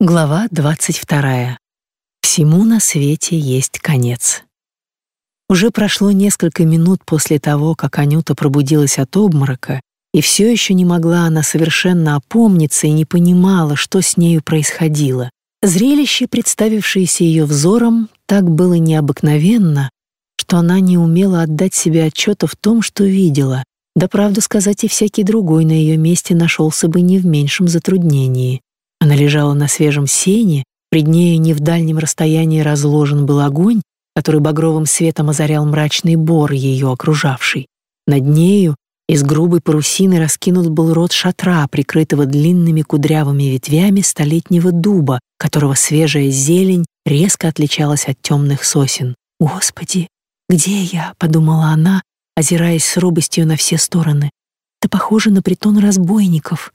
Глава 22. Всему на свете есть конец. Уже прошло несколько минут после того, как Анюта пробудилась от обморока, и все еще не могла она совершенно опомниться и не понимала, что с нею происходило. Зрелище, представившееся ее взором, так было необыкновенно, что она не умела отдать себе отчета в том, что видела. Да правду сказать, и всякий другой на ее месте нашелся бы не в меньшем затруднении. Она лежала на свежем сене, пред нею не в дальнем расстоянии разложен был огонь, который багровым светом озарял мрачный бор ее окружавший. Над нею из грубой парусины раскинут был рот шатра, прикрытого длинными кудрявыми ветвями столетнего дуба, которого свежая зелень резко отличалась от темных сосен. «Господи, где я?» — подумала она, озираясь с робостью на все стороны. «Это похоже на притон разбойников.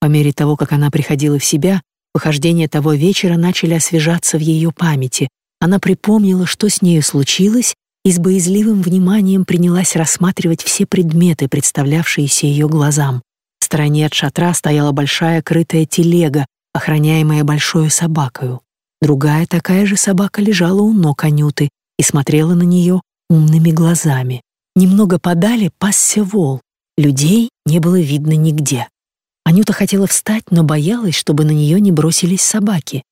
По мере того, как она приходила в себя, похождения того вечера начали освежаться в ее памяти. Она припомнила, что с нею случилось, и с боязливым вниманием принялась рассматривать все предметы, представлявшиеся ее глазам. В стороне от шатра стояла большая крытая телега, охраняемая большой собакою. Другая такая же собака лежала у ног Анюты и смотрела на нее умными глазами. Немного подали пасся вол. Людей не было видно нигде. Анюта хотела встать, но боялась, чтобы на нее не бросились собаки.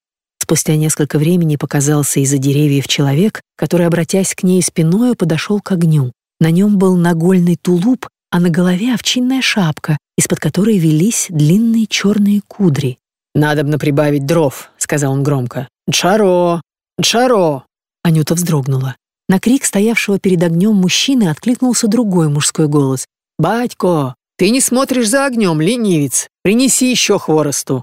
Спустя несколько времени показался из-за деревьев человек, который, обратясь к ней спиною, подошел к огню. На нем был нагольный тулуп, а на голове овчинная шапка, из-под которой велись длинные черные кудри. «Надобно прибавить дров», — сказал он громко. «Джаро! Джаро!» Анюта вздрогнула. На крик стоявшего перед огнем мужчины откликнулся другой мужской голос. «Батько, «Ты не смотришь за огнем, ленивец! Принеси еще хворосту!»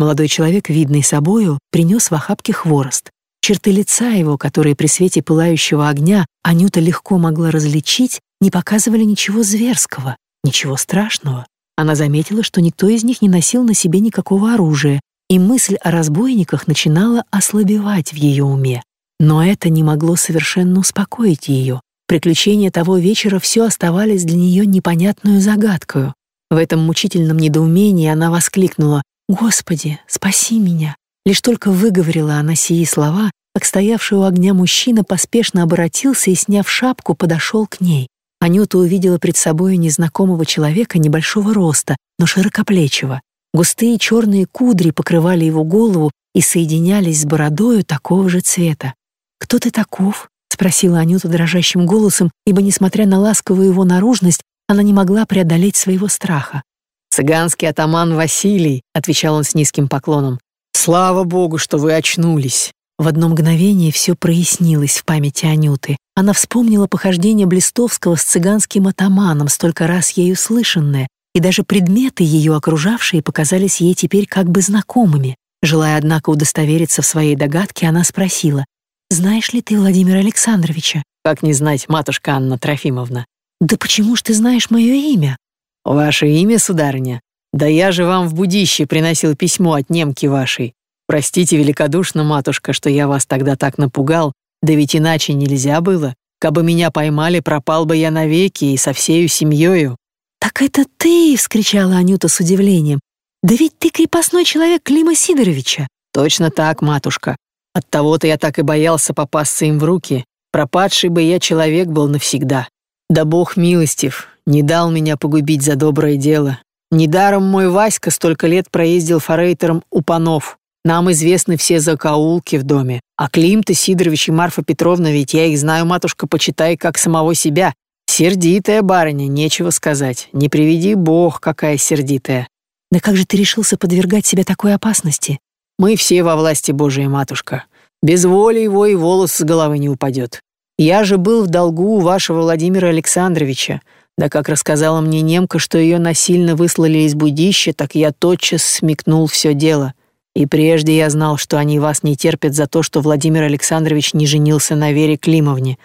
Молодой человек, видный собою, принес в охапке хворост. Черты лица его, которые при свете пылающего огня Анюта легко могла различить, не показывали ничего зверского, ничего страшного. Она заметила, что никто из них не носил на себе никакого оружия, и мысль о разбойниках начинала ослабевать в ее уме. Но это не могло совершенно успокоить ее. Приключения того вечера все оставались для нее непонятную загадкою. В этом мучительном недоумении она воскликнула «Господи, спаси меня!» Лишь только выговорила она сии слова, как стоявший у огня мужчина поспешно оборотился и, сняв шапку, подошел к ней. Анюта увидела пред собой незнакомого человека небольшого роста, но широкоплечего. Густые черные кудри покрывали его голову и соединялись с бородою такого же цвета. «Кто ты таков?» — спросила Анюта дрожащим голосом, ибо, несмотря на ласковую его наружность, она не могла преодолеть своего страха. «Цыганский атаман Василий», — отвечал он с низким поклоном. «Слава богу, что вы очнулись!» В одно мгновение все прояснилось в памяти Анюты. Она вспомнила похождение Блистовского с цыганским атаманом, столько раз ею слышанное, и даже предметы, ее окружавшие, показались ей теперь как бы знакомыми. Желая, однако, удостовериться в своей догадке, она спросила, знаешь ли ты Владимира Александровича? Как не знать, матушка Анна Трофимовна? Да почему ж ты знаешь мое имя? Ваше имя, сударыня? Да я же вам в будище приносил письмо от немки вашей. Простите великодушно, матушка, что я вас тогда так напугал, да ведь иначе нельзя было. Кабы меня поймали, пропал бы я навеки и со всею семьёю. «Так это ты!» — вскричала Анюта с удивлением. «Да ведь ты крепостной человек Клима Сидоровича!» «Точно так, матушка. Оттого-то я так и боялся попасться им в руки. Пропадший бы я человек был навсегда. Да бог милостив, не дал меня погубить за доброе дело. Недаром мой Васька столько лет проездил форейтером у панов. Нам известны все закоулки в доме. А Клим-то Сидорович и Марфа Петровна, ведь я их знаю, матушка, почитай, как самого себя. Сердитая барыня, нечего сказать. Не приведи бог, какая сердитая. Да как же ты решился подвергать себя такой опасности? Мы все во власти Божией, матушка. Без воли его и волос с головы не упадет. Я же был в долгу у вашего Владимира Александровича. Да как рассказала мне немка, что ее насильно выслали из будища, так я тотчас смекнул все дело. И прежде я знал, что они вас не терпят за то, что Владимир Александрович не женился на Вере Климовне.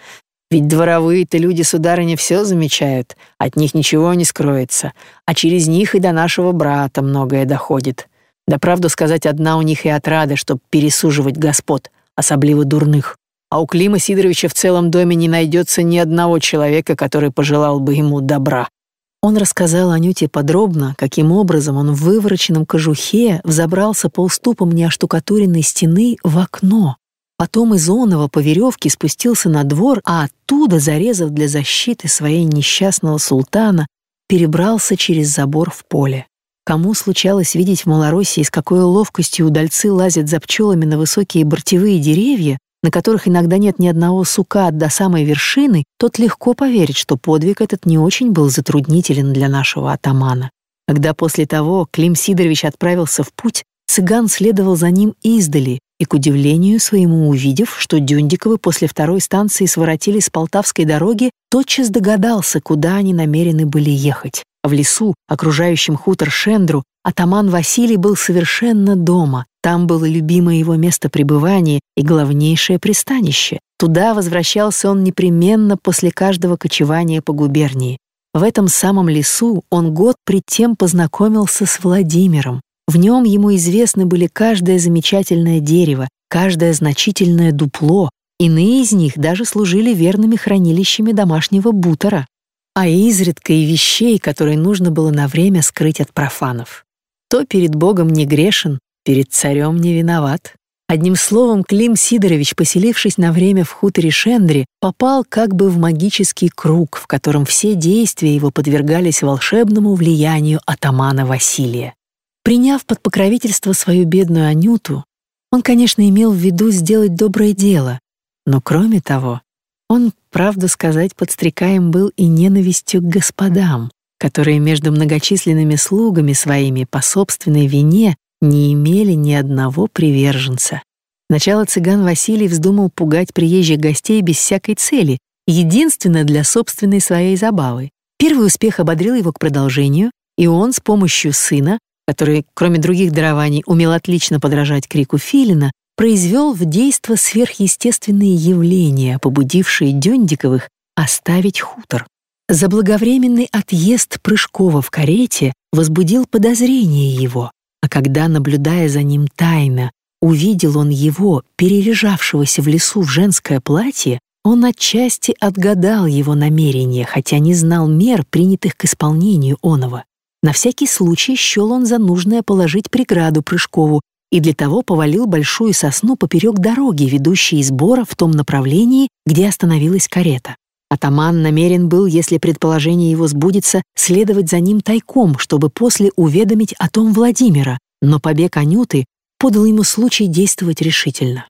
Ведь дворовые-то люди, сударыня, все замечают, от них ничего не скроется, а через них и до нашего брата многое доходит. Да правду сказать, одна у них и отрада, чтоб пересуживать господ, особливо дурных. А у Клима Сидоровича в целом доме не найдется ни одного человека, который пожелал бы ему добра. Он рассказал Анюте подробно, каким образом он в вывороченном кожухе взобрался по уступам неоштукатуренной стены в окно, потом из оного по веревке спустился на двор, а оттуда, зарезав для защиты своей несчастного султана, перебрался через забор в поле. Кому случалось видеть в Малороссии, с какой ловкостью удальцы лазят за пчелами на высокие бортевые деревья, на которых иногда нет ни одного сука до самой вершины, тот легко поверит, что подвиг этот не очень был затруднителен для нашего атамана. Когда после того Клим Сидорович отправился в путь, цыган следовал за ним издали и, к удивлению своему увидев, что Дюндиковы после второй станции своротили с Полтавской дороги, тотчас догадался, куда они намерены были ехать. В лесу, окружающем хутор Шендру, атаман Василий был совершенно дома. Там было любимое его место пребывания и главнейшее пристанище. Туда возвращался он непременно после каждого кочевания по губернии. В этом самом лесу он год пред тем познакомился с Владимиром. В нем ему известны были каждое замечательное дерево, каждое значительное дупло, иные из них даже служили верными хранилищами домашнего бутера а изредка и вещей, которые нужно было на время скрыть от профанов. То перед Богом не грешен, перед царем не виноват. Одним словом, Клим Сидорович, поселившись на время в хуторе Шендри, попал как бы в магический круг, в котором все действия его подвергались волшебному влиянию атамана Василия. Приняв под покровительство свою бедную Анюту, он, конечно, имел в виду сделать доброе дело, но кроме того, он, правду сказать, подстрекаем был и ненавистью к господам, которые между многочисленными слугами своими по собственной вине не имели ни одного приверженца. Сначала цыган Василий вздумал пугать приезжих гостей без всякой цели, единственно для собственной своей забавы. Первый успех ободрил его к продолжению, и он с помощью сына, который, кроме других дарований, умел отлично подражать крику филина, произвел в действо сверхъестественные явления, побудившие Дюндиковых оставить хутор. Заблаговременный отъезд Прыжкова в карете возбудил подозрение его, а когда, наблюдая за ним тайно, увидел он его, переряжавшегося в лесу в женское платье, он отчасти отгадал его намерения, хотя не знал мер, принятых к исполнению оного. На всякий случай счел он за нужное положить преграду Прыжкову и для того повалил большую сосну поперек дороги, ведущей из Бора в том направлении, где остановилась карета. Атаман намерен был, если предположение его сбудется, следовать за ним тайком, чтобы после уведомить о том Владимира, но побег Анюты подал ему случай действовать решительно.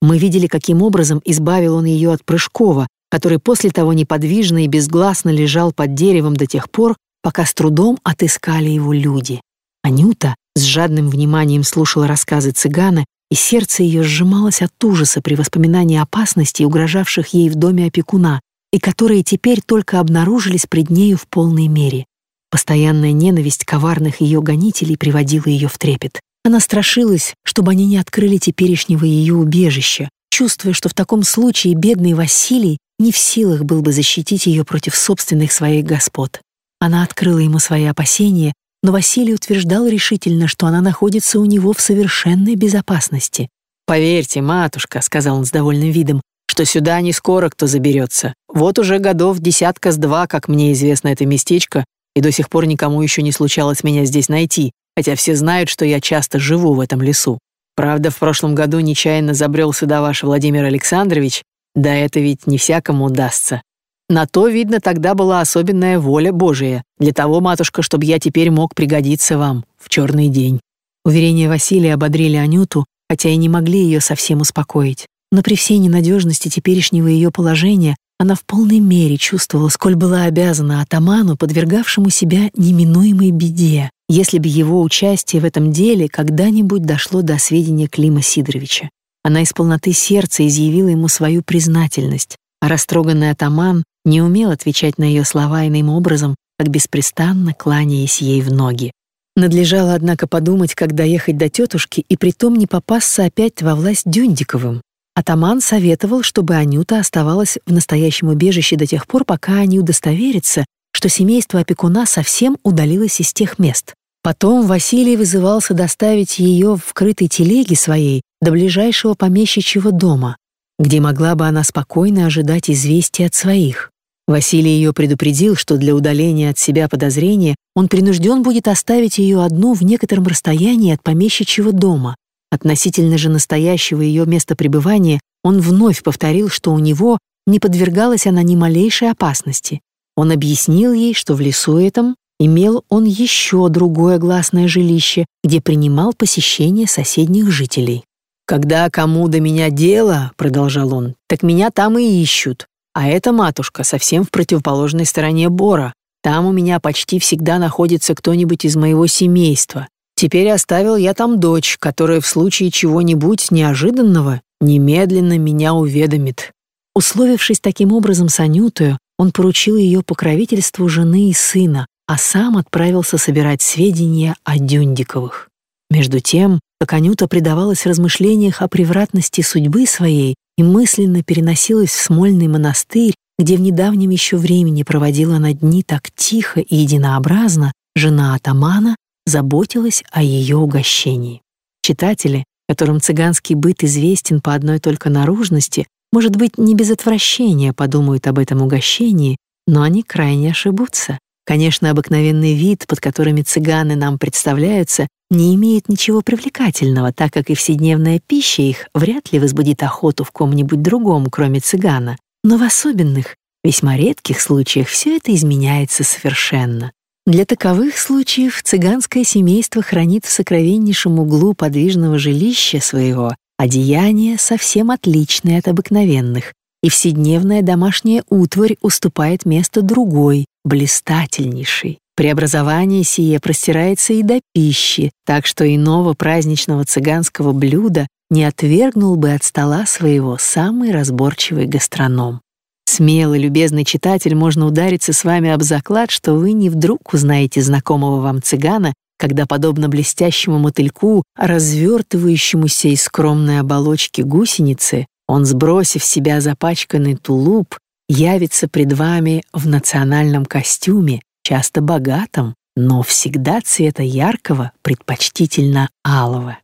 Мы видели, каким образом избавил он ее от Прыжкова, который после того неподвижно и безгласно лежал под деревом до тех пор, пока с трудом отыскали его люди. Анюта, с жадным вниманием слушала рассказы цыгана, и сердце ее сжималось от ужаса при воспоминании опасностей, угрожавших ей в доме опекуна, и которые теперь только обнаружились пред нею в полной мере. Постоянная ненависть коварных ее гонителей приводила ее в трепет. Она страшилась, чтобы они не открыли теперешнего ее убежища, чувствуя, что в таком случае бедный Василий не в силах был бы защитить ее против собственных своих господ. Она открыла ему свои опасения но Василий утверждал решительно, что она находится у него в совершенной безопасности. «Поверьте, матушка», — сказал он с довольным видом, «что сюда не скоро кто заберется. Вот уже годов десятка с два, как мне известно это местечко, и до сих пор никому еще не случалось меня здесь найти, хотя все знают, что я часто живу в этом лесу. Правда, в прошлом году нечаянно забрел сюда ваш Владимир Александрович, да это ведь не всякому удастся. На то, видно, тогда была особенная воля Божия. Для того, матушка, чтобы я теперь мог пригодиться вам в черный день». Уверения Василия ободрили Анюту, хотя и не могли ее совсем успокоить. Но при всей ненадежности теперешнего ее положения она в полной мере чувствовала, сколь была обязана атаману, подвергавшему себя неминуемой беде, если бы его участие в этом деле когда-нибудь дошло до сведения Клима Сидоровича. Она из полноты сердца изъявила ему свою признательность, а растроганный атаман не умел отвечать на ее слова иным образом, как беспрестанно кланяясь ей в ноги. Надлежало, однако, подумать, как доехать до тетушки и притом не попасться опять во власть Дюндиковым. Атаман советовал, чтобы Анюта оставалась в настоящем убежище до тех пор, пока они удостоверятся, что семейство опекуна совсем удалилось из тех мест. Потом Василий вызывался доставить ее в крытой телеге своей до ближайшего помещичьего дома, где могла бы она спокойно ожидать известия от своих. Василий ее предупредил, что для удаления от себя подозрения он принужден будет оставить ее одну в некотором расстоянии от помещичьего дома. Относительно же настоящего ее места пребывания он вновь повторил, что у него не подвергалась она ни малейшей опасности. Он объяснил ей, что в лесу этом имел он еще другое гласное жилище, где принимал посещение соседних жителей. «Когда кому до меня дело, — продолжал он, — так меня там и ищут. А эта матушка совсем в противоположной стороне Бора. Там у меня почти всегда находится кто-нибудь из моего семейства. Теперь оставил я там дочь, которая в случае чего-нибудь неожиданного немедленно меня уведомит. Условившись таким образом с Анютою, он поручил ее покровительству жены и сына, а сам отправился собирать сведения о Дюндиковых. Между тем, как Анюта предавалась размышлениях о превратности судьбы своей и мысленно переносилась в Смольный монастырь, где в недавнем еще времени проводила на дни так тихо и единообразно, жена атамана заботилась о ее угощении. Читатели, которым цыганский быт известен по одной только наружности, может быть, не без отвращения подумают об этом угощении, но они крайне ошибутся. Конечно, обыкновенный вид, под которыми цыганы нам представляются, не имеет ничего привлекательного, так как и вседневная пища их вряд ли возбудит охоту в ком-нибудь другом, кроме цыгана. Но в особенных, весьма редких случаях все это изменяется совершенно. Для таковых случаев цыганское семейство хранит в сокровеннейшем углу подвижного жилища своего одеяния совсем отличные от обыкновенных, и вседневная домашняя утварь уступает место другой, блистательнейшей. Преобразование сие простирается и до пищи, так что иного праздничного цыганского блюда не отвергнул бы от стола своего самый разборчивый гастроном. Смелый, любезный читатель, можно удариться с вами об заклад, что вы не вдруг узнаете знакомого вам цыгана, когда, подобно блестящему мотыльку, развертывающемуся из скромной оболочки гусеницы, он, сбросив себя запачканный тулуп, явится пред вами в национальном костюме, часто богатом, но всегда цвета яркого, предпочтительно алого.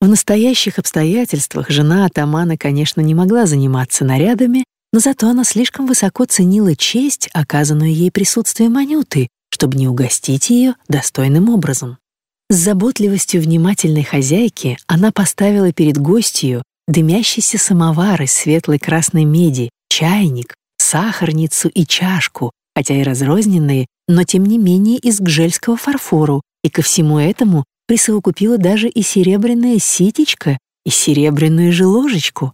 В настоящих обстоятельствах жена атамана, конечно, не могла заниматься нарядами, но зато она слишком высоко ценила честь, оказанную ей присутствием Анюты, чтобы не угостить ее достойным образом. С заботливостью внимательной хозяйки она поставила перед гостью дымящийся самовар из светлой красной меди, чайник, сахарницу и чашку, хотя и разрозненные, но тем не менее из гжельского фарфору, и ко всему этому присовокупила даже и серебряное ситечко, и серебряную же ложечку.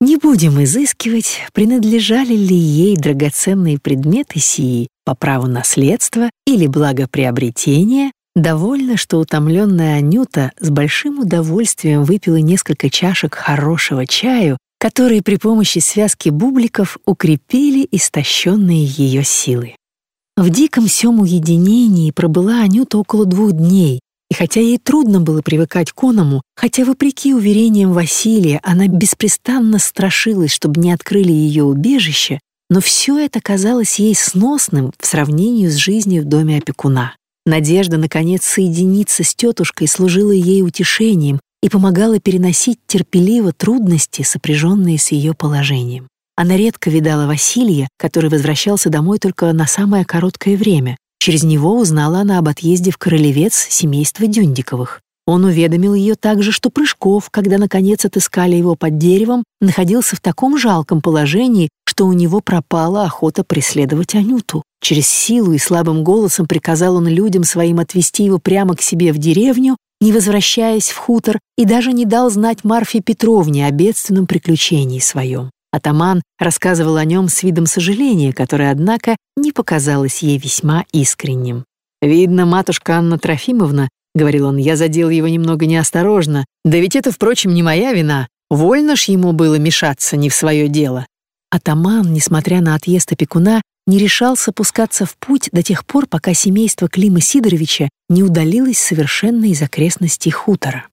Не будем изыскивать, принадлежали ли ей драгоценные предметы сии по праву наследства или благоприобретения, довольно, что утомленная Анюта с большим удовольствием выпила несколько чашек хорошего чаю, которые при помощи связки бубликов укрепили истощенные ее силы. В диком сём уединении пробыла Анюта около двух дней, и хотя ей трудно было привыкать к оному, хотя, вопреки уверениям Василия, она беспрестанно страшилась, чтобы не открыли ее убежище, но все это казалось ей сносным в сравнении с жизнью в доме опекуна. Надежда, наконец, соединиться с тетушкой служила ей утешением и помогала переносить терпеливо трудности, сопряженные с ее положением. Она редко видала Василия, который возвращался домой только на самое короткое время, Через него узнала она об отъезде в Королевец семейства Дюндиковых. Он уведомил ее также, что Прыжков, когда наконец отыскали его под деревом, находился в таком жалком положении, что у него пропала охота преследовать Анюту. Через силу и слабым голосом приказал он людям своим отвезти его прямо к себе в деревню, не возвращаясь в хутор, и даже не дал знать Марфе Петровне о бедственном приключении своем. Атаман рассказывал о нем с видом сожаления, которое, однако, не показалось ей весьма искренним. «Видно, матушка Анна Трофимовна, — говорил он, — я задел его немного неосторожно. Да ведь это, впрочем, не моя вина. Вольно ж ему было мешаться не в свое дело». Атаман, несмотря на отъезд опекуна, не решался пускаться в путь до тех пор, пока семейство Клима Сидоровича не удалилось совершенно из окрестностей хутора.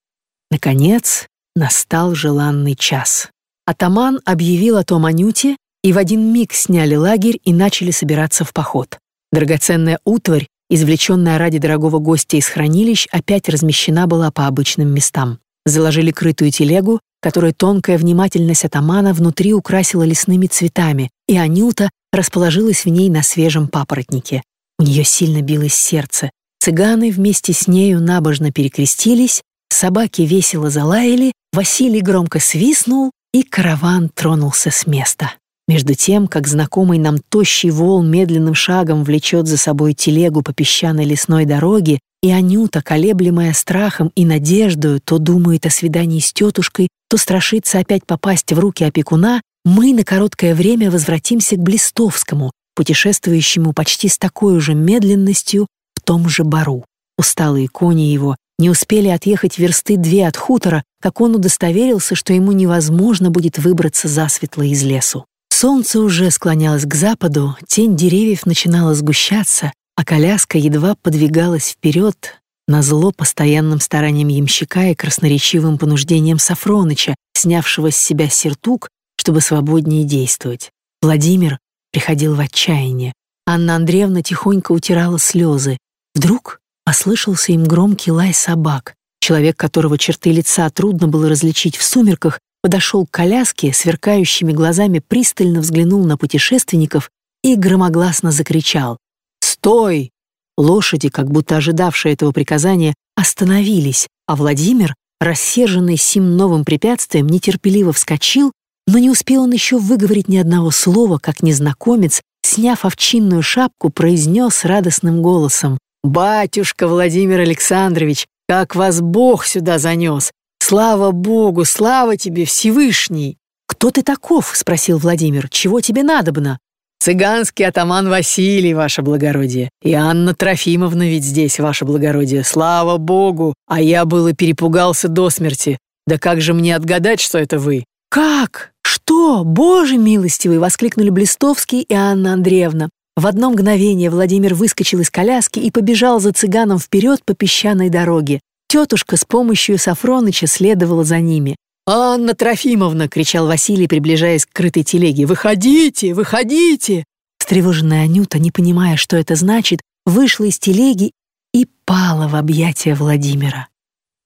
Наконец, настал желанный час. Атаман объявил о том Анюте, и в один миг сняли лагерь и начали собираться в поход. Драгоценная утварь, извлеченная ради дорогого гостя из хранилищ, опять размещена была по обычным местам. Заложили крытую телегу, которая тонкая внимательность атамана внутри украсила лесными цветами, и Анюта расположилась в ней на свежем папоротнике. У нее сильно билось сердце. Цыганы вместе с нею набожно перекрестились, собаки весело залаяли, Василий громко свистнул, и караван тронулся с места. Между тем, как знакомый нам тощий вол медленным шагом влечет за собой телегу по песчаной лесной дороге, и Анюта, колеблемая страхом и надеждою, то думает о свидании с тетушкой, то страшится опять попасть в руки опекуна, мы на короткое время возвратимся к Блистовскому, путешествующему почти с такой же медленностью в том же бару. Усталые кони его не успели отъехать версты две от хутора, как он удостоверился, что ему невозможно будет выбраться засветло из лесу. Солнце уже склонялось к западу, тень деревьев начинала сгущаться, а коляска едва подвигалась вперед, назло постоянным старанием ямщика и красноречивым понуждением Сафроныча, снявшего с себя сертук, чтобы свободнее действовать. Владимир приходил в отчаяние. Анна Андреевна тихонько утирала слезы. Вдруг послышался им громкий лай собак. Человек, которого черты лица трудно было различить в сумерках, подошел к коляске, сверкающими глазами пристально взглянул на путешественников и громогласно закричал «Стой!». Лошади, как будто ожидавшие этого приказания, остановились, а Владимир, рассерженный сим новым препятствием, нетерпеливо вскочил, но не успел он еще выговорить ни одного слова, как незнакомец, сняв овчинную шапку, произнес радостным голосом «Батюшка Владимир Александрович, как вас Бог сюда занес! Слава Богу, слава тебе, Всевышний!» «Кто ты таков?» — спросил Владимир. «Чего тебе надобно?» «Цыганский атаман Василий, ваше благородие. И Анна Трофимовна ведь здесь, ваше благородие. Слава Богу! А я было перепугался до смерти. Да как же мне отгадать, что это вы?» «Как? Что? Боже милостивый!» — воскликнули Блистовский и Анна Андреевна. В одно мгновение Владимир выскочил из коляски и побежал за цыганом вперед по песчаной дороге. Тетушка с помощью Сафроныча следовала за ними. «Анна Трофимовна!» — кричал Василий, приближаясь к крытой телеге. «Выходите! Выходите!» Встревоженная Анюта, не понимая, что это значит, вышла из телеги и пала в объятия Владимира.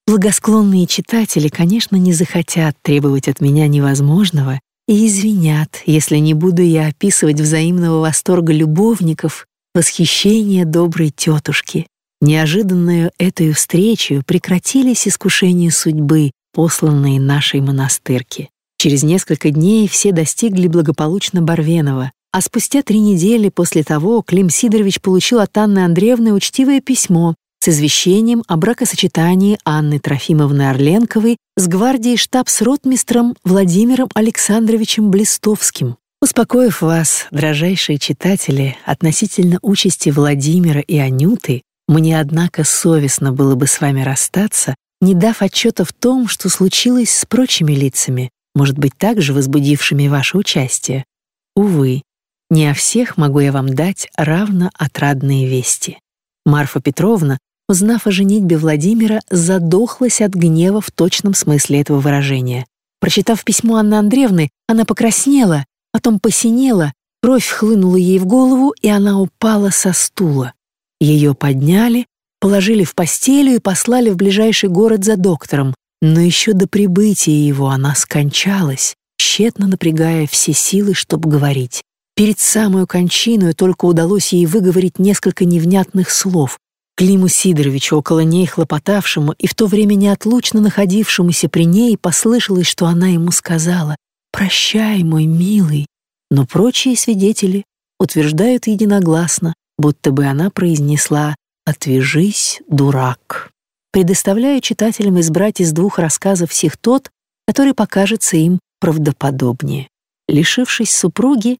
Благосклонные читатели, конечно, не захотят требовать от меня невозможного и извинят, если не буду я описывать взаимного восторга любовников, восхищения доброй тетушки. Неожиданную этой встречу прекратились искушения судьбы, посланные нашей монастырке. Через несколько дней все достигли благополучно Барвенова, а спустя три недели после того Клим Сидорович получил от Анны Андреевны учтивое письмо с извещением о бракосочетании Анны Трофимовны Орленковой с гвардией штабс-ротмистром Владимиром Александровичем Блистовским. Успокоив вас, дрожайшие читатели, относительно участи Владимира и Анюты, мне, однако, совестно было бы с вами расстаться, не дав отчета в том, что случилось с прочими лицами, может быть, также возбудившими ваше участие. Увы, не о всех могу я вам дать равно отрадные вести. Марфа Петровна, узнав о женитьбе Владимира, задохлась от гнева в точном смысле этого выражения. Прочитав письмо Анны Андреевны, она покраснела, потом посинела, кровь хлынула ей в голову, и она упала со стула. Ее подняли, положили в постелю и послали в ближайший город за доктором, но еще до прибытия его она скончалась, тщетно напрягая все силы, чтобы говорить. Перед самую кончину только удалось ей выговорить несколько невнятных слов. Климу Сидоровичу, около ней хлопотавшему и в то время неотлучно находившемуся при ней, послышалось, что она ему сказала «Прощай, мой милый». Но прочие свидетели утверждают единогласно, будто бы она произнесла «Отвяжись, дурак». Предоставляю читателям избрать из двух рассказов всех тот, который покажется им правдоподобнее. Лишившись супруги,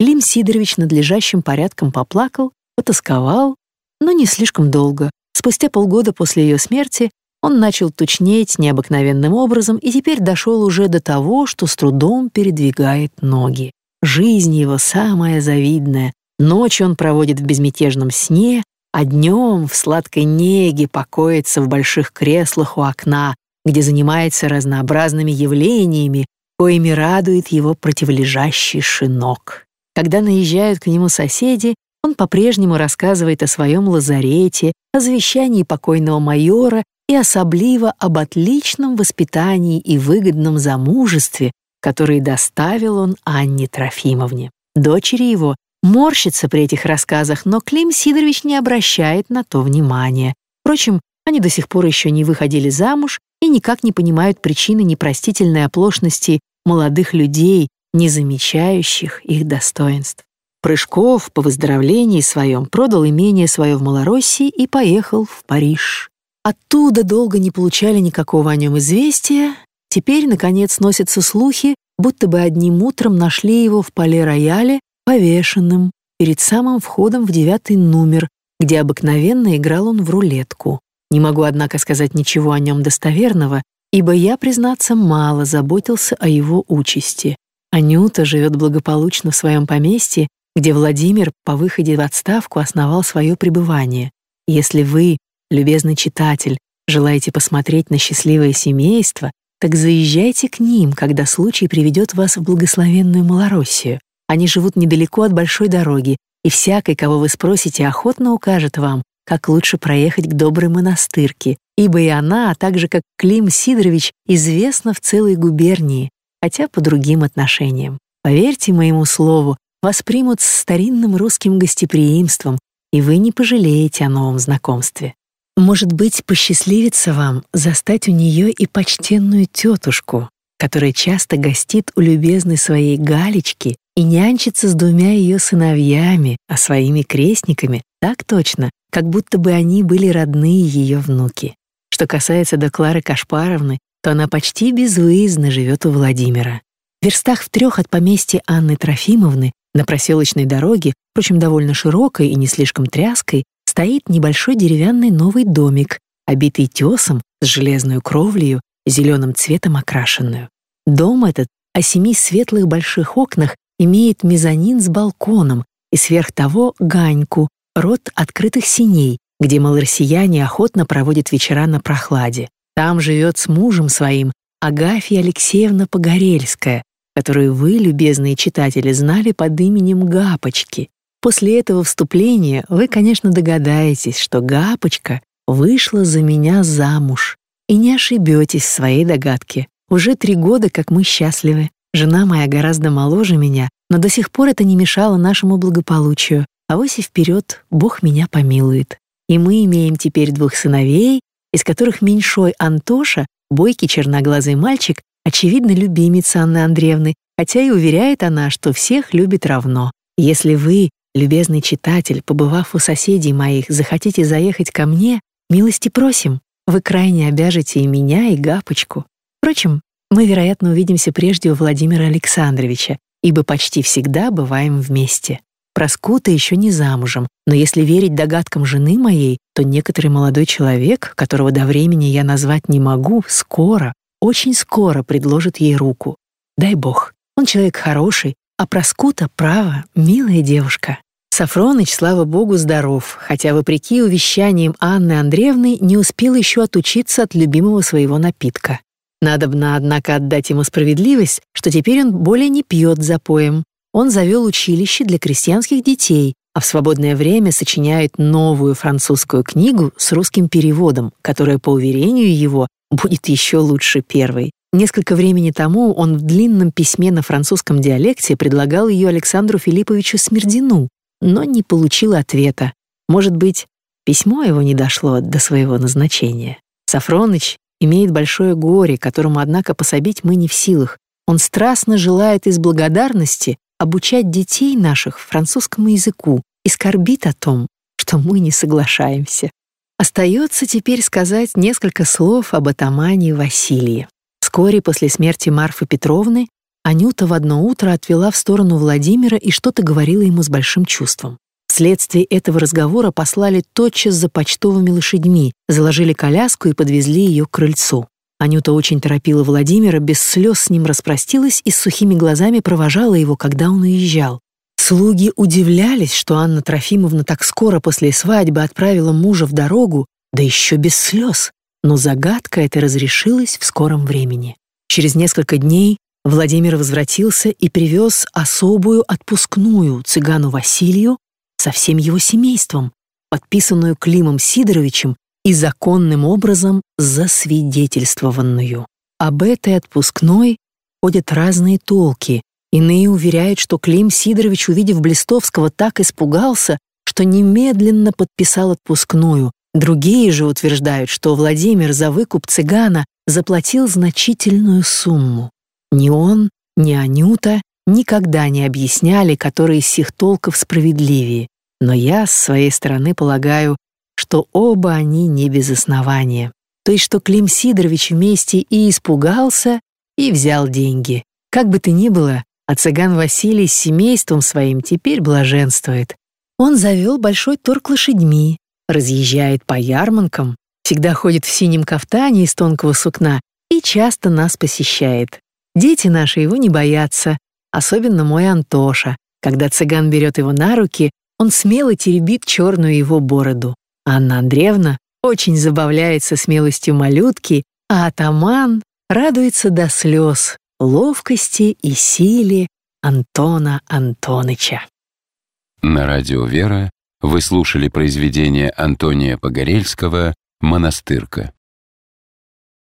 Лим Сидорович надлежащим порядком поплакал, потасковал, но не слишком долго. Спустя полгода после ее смерти он начал тучнеть необыкновенным образом и теперь дошел уже до того, что с трудом передвигает ноги. Жизнь его самая завидная, Ночью он проводит в безмятежном сне, а днем в сладкой неге покоится в больших креслах у окна, где занимается разнообразными явлениями, коими радует его противолежащий шинок. Когда наезжают к нему соседи, он по-прежнему рассказывает о своем лазарете, о завещании покойного майора и особливо об отличном воспитании и выгодном замужестве, который доставил он Анне Трофимовне. Дочери его морщатся при этих рассказах, но Клим Сидорович не обращает на то внимания. Впрочем, они до сих пор еще не выходили замуж и никак не понимают причины непростительной оплошности молодых людей, не замечающих их достоинств. Прыжков по выздоровлении своем продал имение свое в Малороссии и поехал в Париж. Оттуда долго не получали никакого о нем известия. Теперь, наконец, носятся слухи, будто бы одним утром нашли его в поле-рояле повешенным перед самым входом в девятый номер, где обыкновенно играл он в рулетку. Не могу, однако, сказать ничего о нем достоверного, ибо я, признаться, мало заботился о его участи. Анюта живет благополучно в своем поместье, где Владимир по выходе в отставку основал свое пребывание. Если вы, любезный читатель, желаете посмотреть на счастливое семейство, так заезжайте к ним, когда случай приведет вас в благословенную Малороссию. Они живут недалеко от большой дороги, и всякий, кого вы спросите, охотно укажет вам, как лучше проехать к доброй монастырке, ибо и она, а также как Клим Сидорович, известна в целой губернии, хотя по другим отношениям. Поверьте моему слову, вас примут с старинным русским гостеприимством, и вы не пожалеете о новом знакомстве. Может быть, посчастливится вам застать у нее и почтенную тетушку, которая часто гостит у любезной своей Галечки и нянчится с двумя ее сыновьями, а своими крестниками так точно, как будто бы они были родные ее внуки. Что касается до Клары Кашпаровны, то она почти безвыездно живет у Владимира. В верстах в трех от поместья Анны Трофимовны на проселочной дороге, впрочем, довольно широкой и не слишком тряской, стоит небольшой деревянный новый домик, обитый тесом с железной кровлею, зеленым цветом окрашенную. Дом этот о семи светлых больших окнах имеет мезонин с балконом и сверх того ганьку, рот открытых синей, где малороссияне охотно проводят вечера на прохладе. Там живет с мужем своим Агафья Алексеевна Погорельская, которую вы, любезные читатели, знали под именем Гапочки. После этого вступления вы, конечно, догадаетесь, что Гапочка вышла за меня замуж. И не ошибетесь в своей догадке. Уже три года, как мы счастливы. Жена моя гораздо моложе меня, но до сих пор это не мешало нашему благополучию, а вось и вперед Бог меня помилует. И мы имеем теперь двух сыновей, из которых меньшой Антоша, бойкий черноглазый мальчик, очевидно, любимец Анны Андреевны, хотя и уверяет она, что всех любит равно. Если вы, любезный читатель, побывав у соседей моих, захотите заехать ко мне, милости просим, вы крайне обяжете и меня, и Гапочку. Впрочем, мы, вероятно, увидимся прежде у Владимира Александровича, ибо почти всегда бываем вместе. Проскута еще не замужем, но если верить догадкам жены моей, то некоторый молодой человек, которого до времени я назвать не могу, скоро, очень скоро предложит ей руку. Дай бог, он человек хороший, а Проскута, право, милая девушка. Сафроныч, слава богу, здоров, хотя, вопреки увещаниям Анны Андреевны, не успел еще отучиться от любимого своего напитка. Надобно, однако, отдать ему справедливость, что теперь он более не пьет запоем. Он завел училище для крестьянских детей, а в свободное время сочиняет новую французскую книгу с русским переводом, которая, по уверению его, будет еще лучше первой. Несколько времени тому он в длинном письме на французском диалекте предлагал ее Александру Филипповичу Смердину, но не получил ответа. Может быть, письмо его не дошло до своего назначения. Сафроныч имеет большое горе, которому, однако, пособить мы не в силах. Он страстно желает из благодарности обучать детей наших французскому языку и скорбит о том, что мы не соглашаемся. Остается теперь сказать несколько слов об атамане Василии. Вскоре после смерти Марфы Петровны Анюта в одно утро отвела в сторону Владимира и что-то говорила ему с большим чувством. Вследствие этого разговора послали тотчас за почтовыми лошадьми, заложили коляску и подвезли ее к крыльцу. Анюта очень торопила Владимира, без слез с ним распростилась и с сухими глазами провожала его, когда он уезжал. Слуги удивлялись, что Анна Трофимовна так скоро после свадьбы отправила мужа в дорогу, да еще без слез. Но загадка эта разрешилась в скором времени. Через несколько дней Владимир возвратился и привез особую отпускную цыгану Василию со всем его семейством, подписанную Климом Сидоровичем и законным образом засвидетельствованную. Об этой отпускной ходят разные толки, Иные уверяют, что Клим Сидорович, увидев Блистовского, так испугался, что немедленно подписал отпускную. Другие же утверждают, что Владимир за выкуп цыгана заплатил значительную сумму. Ни он, ни Анюта никогда не объясняли, который из сих толков справедливее. Но я, с своей стороны, полагаю, что оба они не без основания. То есть, что Клим Сидорович вместе и испугался, и взял деньги. Как бы то ни было, а цыган Василий с семейством своим теперь блаженствует. Он завел большой торг лошадьми, разъезжает по ярмаркам, всегда ходит в синем кафтане из тонкого сукна и часто нас посещает. Дети наши его не боятся, особенно мой Антоша. Когда цыган берет его на руки, он смело теребит черную его бороду. Анна Андреевна очень забавляется смелостью малютки, а атаман радуется до слез ловкости и силе Антона Антоныча. На радио «Вера» вы слушали произведение Антония Погорельского «Монастырка».